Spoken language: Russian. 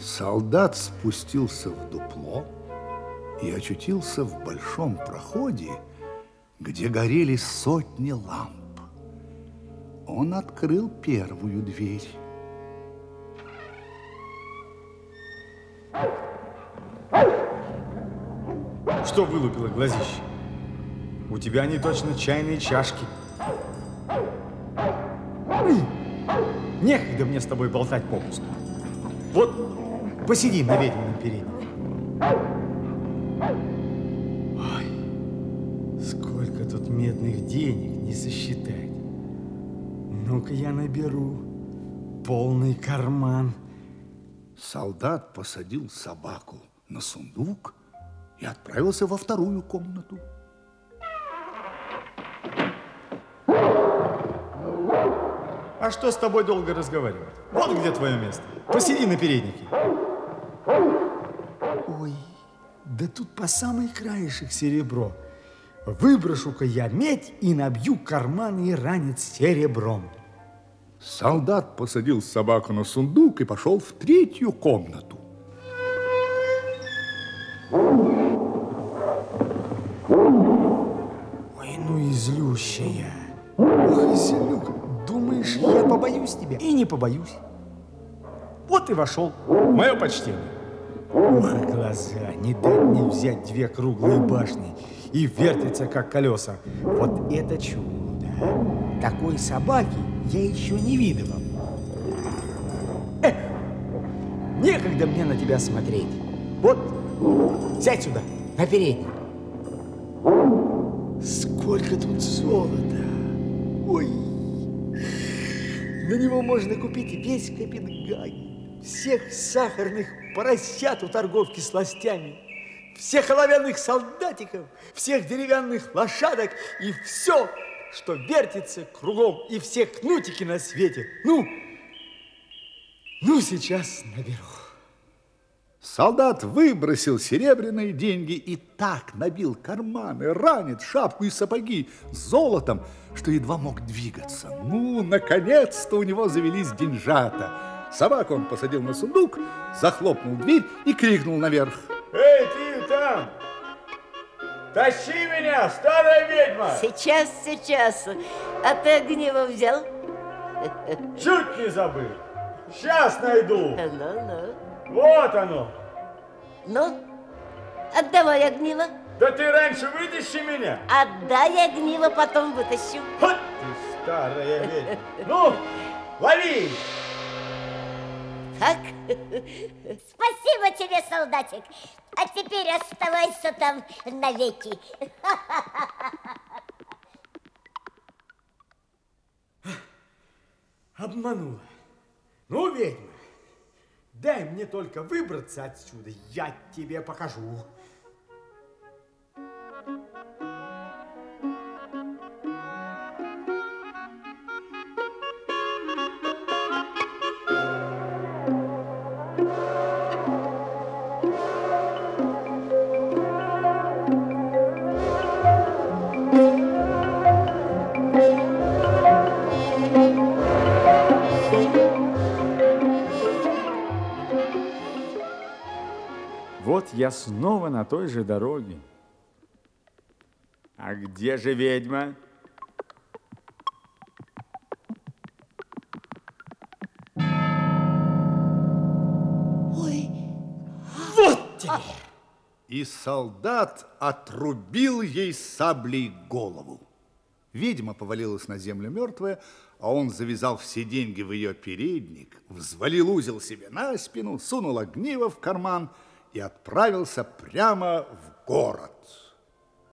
Солдат спустился в дупло и очутился в большом проходе, где горели сотни ламп. Он открыл первую дверь. Что вылупило глазище? У тебя они точно чайные чашки. Некогда мне с тобой болтать попусту. Вот посиди на ведьмином переднике. Ой, сколько тут медных денег не сосчитать. Ну-ка я наберу полный карман. Солдат посадил собаку на сундук и отправился во вторую комнату. А что с тобой долго разговаривать? Вот где твое место. Посиди на переднике. Да тут по самый краешек серебро. Выброшу-ка я медь и набью карман и ранец серебром. Солдат посадил собаку на сундук и пошел в третью комнату. Ой, ну и злющая. Ох, злюк, думаешь, я побоюсь тебя? И не побоюсь. Вот и вошел. Мое почтение. Ох, глаза, не дать не взять две круглые башни и вертится, как колеса. Вот это чудо. Такой собаки я еще не видывал. Эх, некогда мне на тебя смотреть. Вот, сядь сюда, на передний. Сколько тут золота! Ой! На него можно купить весь Копенгаген, всех сахарных поросят у торговки сластями, всех оловянных солдатиков, всех деревянных лошадок и все, что вертится кругом, и все кнутики на свете. Ну, ну, сейчас наберу. Солдат выбросил серебряные деньги и так набил карманы, ранец, шапку и сапоги золотом, что едва мог двигаться. Ну, наконец-то у него завелись деньжата. Собаку он посадил на сундук, захлопнул дверь и крикнул наверх. Эй, ты там! Тащи меня, старая ведьма! Сейчас, сейчас. А ты огниво взял? Чуть не забыл. Сейчас найду. Ну-ну. Вот оно. Ну, отдавай огниво. Да ты раньше вытащи меня. Отдай огниво, потом вытащу. Вот ты старая ведьма. Ну, лови. Так? Спасибо тебе, солдатик. А теперь оставайся там навеки. Обманула. Ну, ведьма, дай мне только выбраться отсюда, я тебе покажу. Вот я снова на той же дороге. А где же ведьма? Ой, Вот тебе! И солдат отрубил ей саблей голову. Ведьма повалилась на землю мертвая, а он завязал все деньги в ее передник, взвалил узел себе на спину, сунул огниво в карман и отправился прямо в город.